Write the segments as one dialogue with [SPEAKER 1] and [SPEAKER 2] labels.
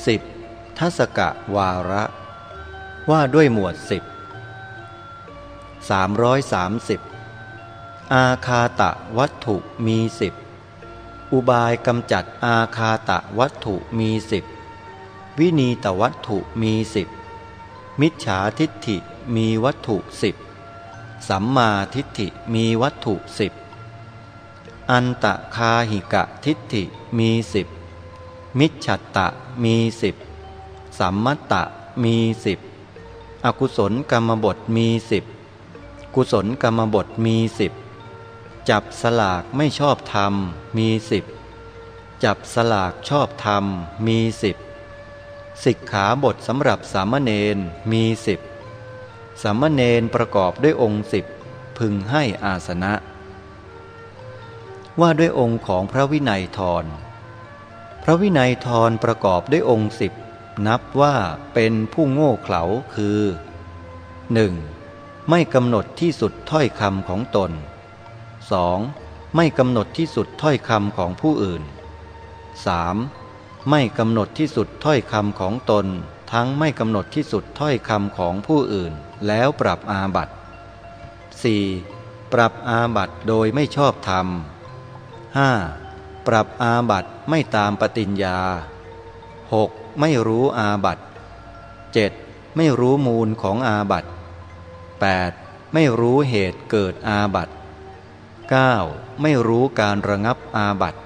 [SPEAKER 1] 10. ทัศกะวาระ ว่าด้วยหมวดสิบ330 อาคาตะวัตถุมีสิบอุบายกำจัดอาคาตะวัตถุมีสิบวินีตวัตถุมีสิบมิจฉาทิฏฐิมีวัตถุสิบสัมมาทิฏฐิมีวัตถุสิบอันตะคาหิกะทิฏฐิมีสิบ มิจฉัตตะมีสิบสัมมัตตะมีสิบอกุศลกรรมบทมีสิบกุศลกรรมบทมีสิบจับสลากไม่ชอบธรรมมีสิบจับสลากชอบธรรมมีสิบสิกขาบทสำหรับสามเณรมีสิบสามเณรประกอบด้วยองค์สิบพึงให้อาสนะ ว่าด้วยองค์ของพระวินัยทร พระวินัยทรประกอบด้วยองค์สิบนับว่าเป็นผู้โง่เขลาคือ 1. ไม่กำหนดที่สุดถ้อยคำของตน 2. ไม่กำหนดที่สุดถ้อยคำของผู้อื่น 3. ไม่กำหนดที่สุดถ้อยคำของตน ทั้งไม่กำหนดที่สุดถ้อยคำของผู้อื่น แล้วปรับอาบัติ 4. ปรับอาบัติโดยไม่ชอบธรรม 5. ปรับอาบัตไม่ตามปฏิญญา 6. ไม่รู้อาบัต 7. ไม่รู้มูลของอาบัต 8. ไม่รู้เหตุเกิดอาบัต 9. ไม่รู้การระงับอาบัติ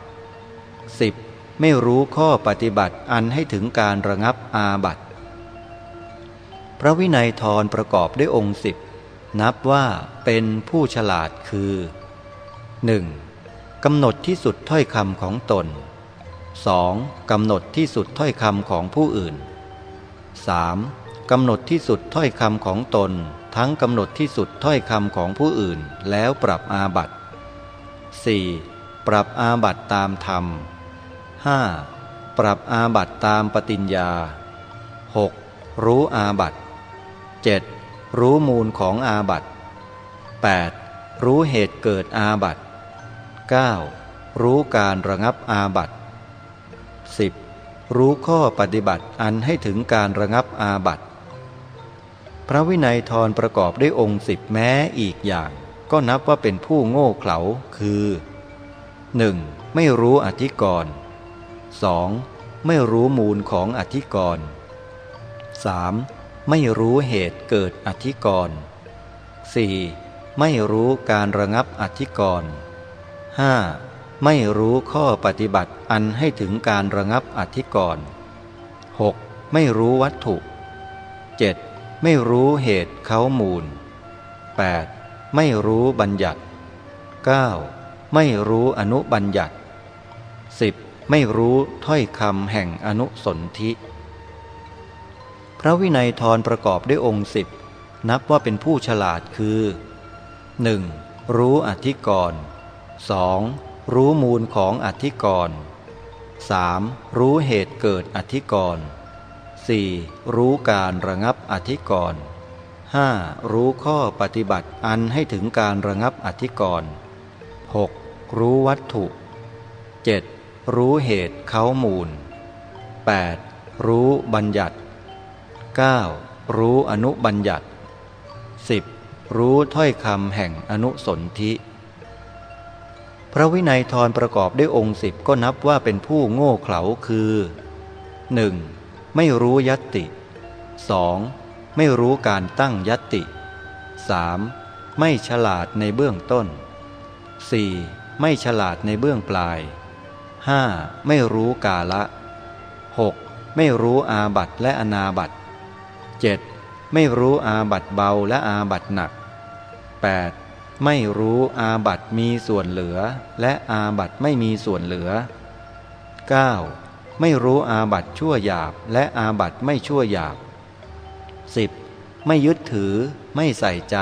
[SPEAKER 1] 10. ไม่รู้ข้อปฏิบัติอันให้ถึงการระงับอาบัต พระวินัยทรประกอบด้วยองค์สิบนับว่าเป็นผู้ฉลาดคือ 1. กำหนดที่สุดถ้อยคำของตน 2. กำหนดที่สุดถ้อยคำของผู้อื่น 3. กำหนดที่สุดถ้อยคำของตน ทั้งกำหนดที่สุดถ้อยคำของผู้อื่น แล้วปรับอาบัติ 4. ปรับอาบัติตามธรรม 5. ปรับอาบัติตามปฏิญญา 6. รู้อาบัติ 7. รู้มูลของอาบัติ 8. รู้เหตุเกิดอาบัติ 9. รู้การระงับอาบัติ 10. รู้ข้อปฏิบัติอันให้ถึงการระงับอาบัติ พระวินัยทรประกอบด้วยองค์สิบแม้อีกอย่าง ก็นับว่าเป็นผู้โง่เขลาคือ 1. ไม่รู้อธิกรณ์ 2. ไม่รู้มูลของอธิกรณ์ 3. ไม่รู้เหตุเกิดอธิกรณ์ 4. ไม่รู้การระงับอธิกรณ์ 5. ไม่รู้ข้อปฏิบัติอันให้ถึงการระงับอธิกรณ์ 6. ไม่รู้วัตถุ 7. ไม่รู้เหตุเขามูล 8. ไม่รู้บัญญัติ 9. ไม่รู้อนุบัญญัติ 10. ไม่รู้ถ้อยคำแห่งอนุสนธิ พระวินัยทรประกอบด้วยองค์สิบนับว่าเป็นผู้ฉลาดคือ 1. รู้อธิกรณ์ 2. รู้มูลของอธิกรณ์ 3. รู้เหตุเกิดอธิกรณ์ 4. รู้การระงับอธิกรณ์ 5. รู้ข้อปฏิบัติอันให้ถึงการระงับอธิกรณ์ 6. รู้วัตถุ 7. รู้เหตุเขามูล 8. รู้บัญญัติ 9. รู้อนุบัญญัติ 10. รู้ถ้อยคำแห่งอนุสนธิ พระวินัยทรประกอบด้วยองค์สิบก็นับว่าเป็นผู้โง่เขลาคือ 1. ไม่รู้ยัตติ 2. ไม่รู้การตั้งยัตติ 3. ไม่ฉลาดในเบื้องต้น 4. ไม่ฉลาดในเบื้องปลาย 5. ไม่รู้กาละ 6. ไม่รู้อาบัตและอนาบัต 7. ไม่รู้อาบัตเบาและอาบัตหนัก 8. ไม่รู้อาบัตมีส่วนเหลือ และอาบัตไม่มีส่วนเหลือ 9. ไม่รู้อาบัตชั่วหยาบ และอาบัตไม่ชั่วหยาบ 10. ไม่ยึดถือ ไม่ใส่ใจ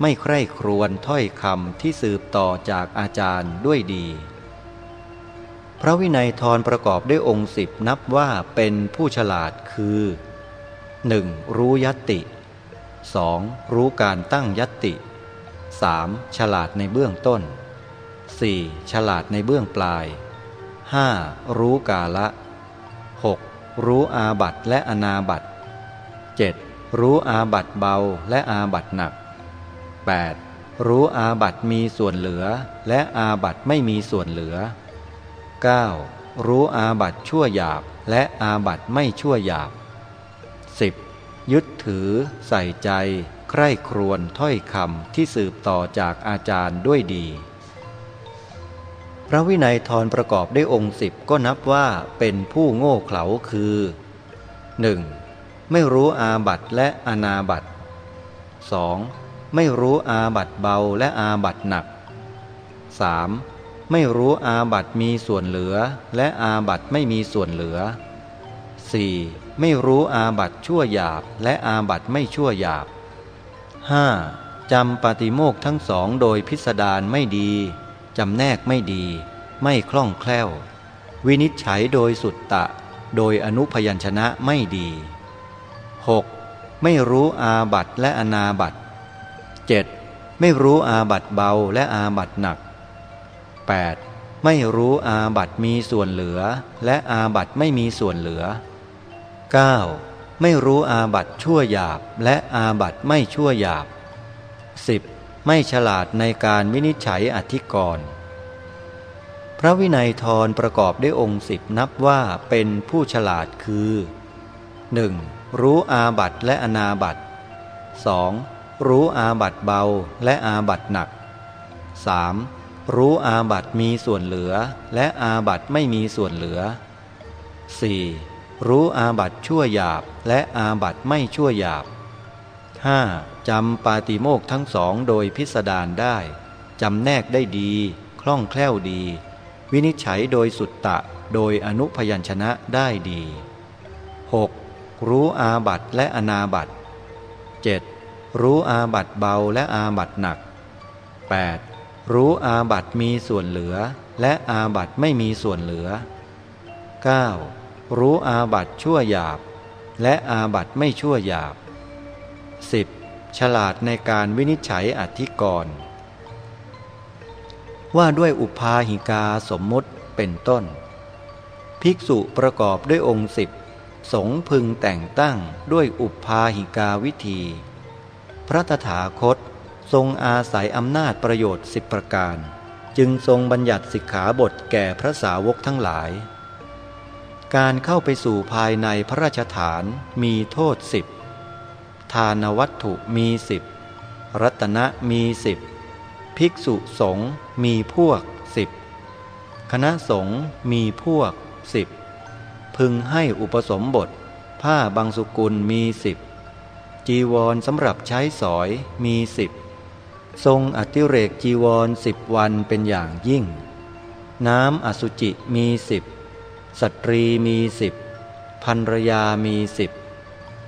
[SPEAKER 1] ไม่ใคร่ครวญถ้อยคำที่สืบต่อจากอาจารย์ด้วยดี พระวินัยทรประกอบด้วยองค์สิบนับว่าเป็นผู้ฉลาดคือ 1. รู้ยติ 2. รู้การตั้งยติ 3. ฉลาดในเบื้องต้น 4. ฉลาดในเบื้องปลาย 5. รู้กาละ 6. รู้อาบัตและอนาบัต 7. รู้อาบัตเบาและอาบัตหนัก 8. รู้อาบัตมีส่วนเหลือและอาบัตไม่มีส่วนเหลือ 9. รู้อาบัตชั่วหยาบและอาบัตไม่ชั่วหยาบ 10. ยึดถือ ใส่ใจ คร่ครวญถ้อยคำที่สืบต่อจากอาจารย์ด้วยดี พระวินัยทรประกอบได้องค์สิบก็นับว่าเป็นผู้โง่เขลาคือ 1. ไม่รู้อาบัตและอนาบัต 2. ไม่รู้อาบัตเบาและอาบัตหนัก 3. ไม่รู้อาบัตมีส่วนเหลือและอาบัตไม่มีส่วนเหลือ 4. ไม่รู้อาบัตชั่วหยาบและอาบัตไม่ชั่วหยาบ 5. จำปฏิโมกทั้งสองโดยพิสดารไม่ดี จำแนกไม่ดี ไม่คล่องแคล่ว วินิจฉัยโดยสุดตะ โดยอนุพยัญชนะไม่ดี 6. ไม่รู้อาบัตและอนาบัต 7. ไม่รู้อาบัตเบาและอาบัตหนัก 8. ไม่รู้อาบัตมีส่วนเหลือ และอาบัตไม่มีส่วนเหลือ 9. ไม่รู้อาบัตชั่วหยาบ และอาบัตไม่ชั่วหยาบ 10. ไม่ฉลาดในการวินิจฉัยอธิกรณ์พระวินัยทรประกอบด้วยองค์สิบนับว่าเป็นผู้ฉลาดคือ 1. รู้อาบัตและอนาบัต 2. รู้อาบัตเบาและอาบัตหนัก 3. รู้อาบัตมีส่วนเหลือ และอาบัตไม่มีส่วนเหลือ 4. รู้อาบัตชั่วหยาบและอาบัตไม่ชั่วหยาบ 5. จำปาติโมกทั้งสองโดยพิสดารได้ จำแนกได้ดี คล่องแคล่วดี วินิจฉัยโดยสุตตะ โดยอนุพยัญชนะได้ดี 6. รู้อาบัตและอนาบัต 7. รู้อาบัตเบาและอาบัตหนัก 8. รู้อาบัตมีส่วนเหลือ และอาบัตไม่มีส่วนเหลือ 9. รู้อาบัตชั่วหยาบ และอาบัตไม่ชั่วหยาบ 10. ฉลาดในการวินิจฉัยอธิกรณ์ว่าด้วยอุปาหิกาสมมุติเป็นต้น ภิกษุประกอบด้วยองค์สิบสงพึงแต่งตั้งด้วยอุปาหิกาวิธี พระตถาคตทรงอาศัยอำนาจประโยชน์สิบประการ จึงทรงบัญญัติสิกขาบทแก่พระสาวกทั้งหลาย การเข้าไปสู่ภายในพระราชฐานมีโทษสิบทานวัตถุมีสิบรัตนะมีสิบภิกษุสงฆ์มีพวกสิบคณะสงฆ์มีพวกสิบพึงให้อุปสมบท ผ้าบางสุกุลมีสิบจีวรสำหรับใช้สอยมีสิบทรงอติเรกจีวรสิบวันเป็นอย่างยิ่ง น้ำอสุจิมีสิบ สตรีมีสิบภรรยามีสิบ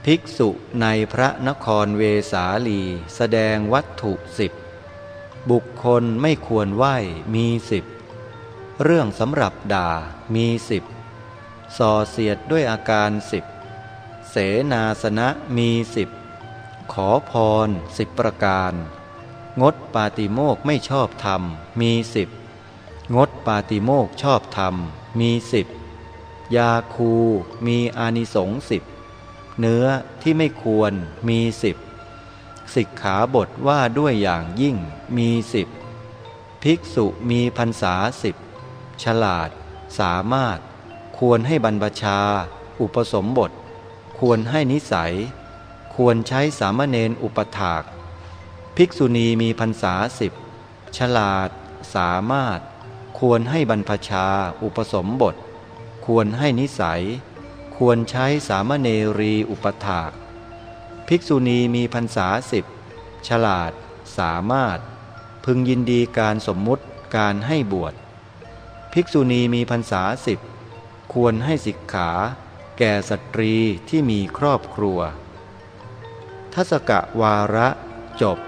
[SPEAKER 1] ภิกษุในพระนครเวสาลีแสดงวัตถุสิบบุคคลไม่ควรไหว้มีสิบเรื่องสำหรับด่ามีสิบส่อเสียดด้วยอาการสิบเสนาสนะมีสิบขอพรสิบประการ งดปาติโมกไม่ชอบธรรมมีสิบงดปาติโมกชอบธรรมมีสิบ ยาคูมีอานิสงสิบเนื้อที่ไม่ควรมีสิบสิกขาบทว่าด้วยอย่างยิ่งมีสิบภิกษุมีพรรษาสิบฉลาด สามารถ ควรให้บรรพชา อุปสมบท ควรให้นิสัย ควรใช้สามเณรอุปถาก ภิกษุณีมีพรรษาสิบฉลาด สามารถ ควรให้บรรพชา อุปสมบท ควรให้นิสัย ควรใช้สามเณรีอุปถาก ภิกษุณีมีพรรษาสิบฉลาด สามารถ พึงยินดีการสมมุติการให้บวช ภิกษุณีมีพรรษาสิบควรให้สิกขา แก่สตรีที่มีครอบครัวทศกะวาระจบ